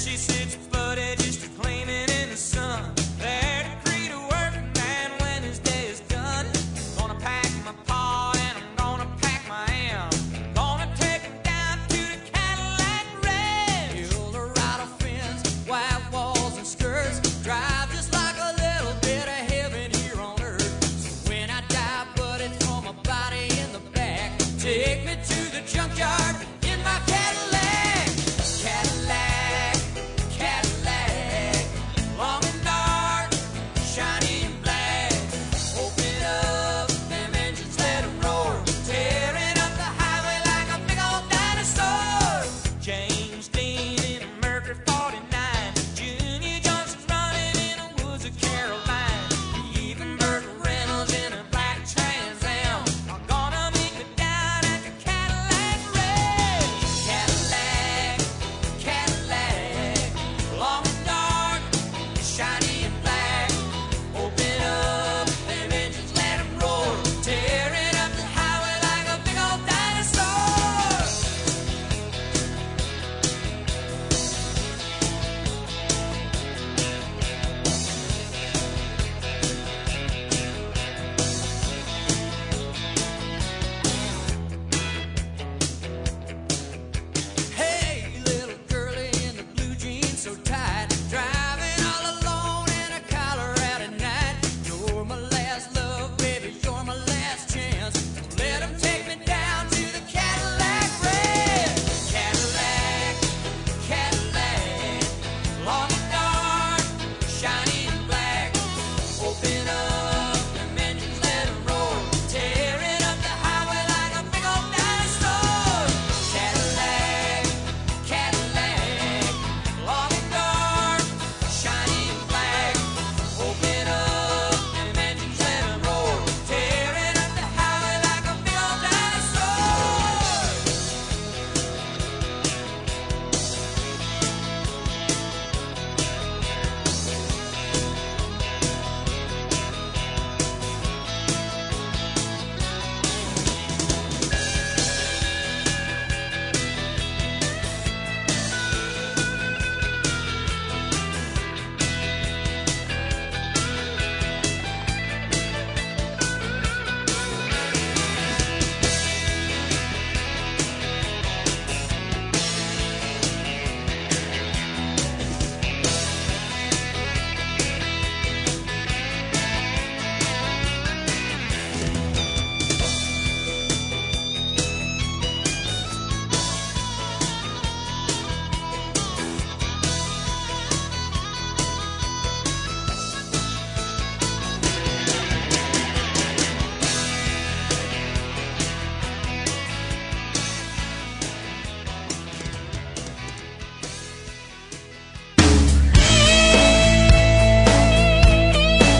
she sits butt just reclaiming in the sun. There to greet a working man when his day is done. Gonna pack my paw and I'm gonna pack my am. Gonna take him down to the Cadillac Ranch. Eldorado fins, white walls and skirts. Drive just like a little bit of heaven here on earth. So when I die, put it it's my body in the back. Take me to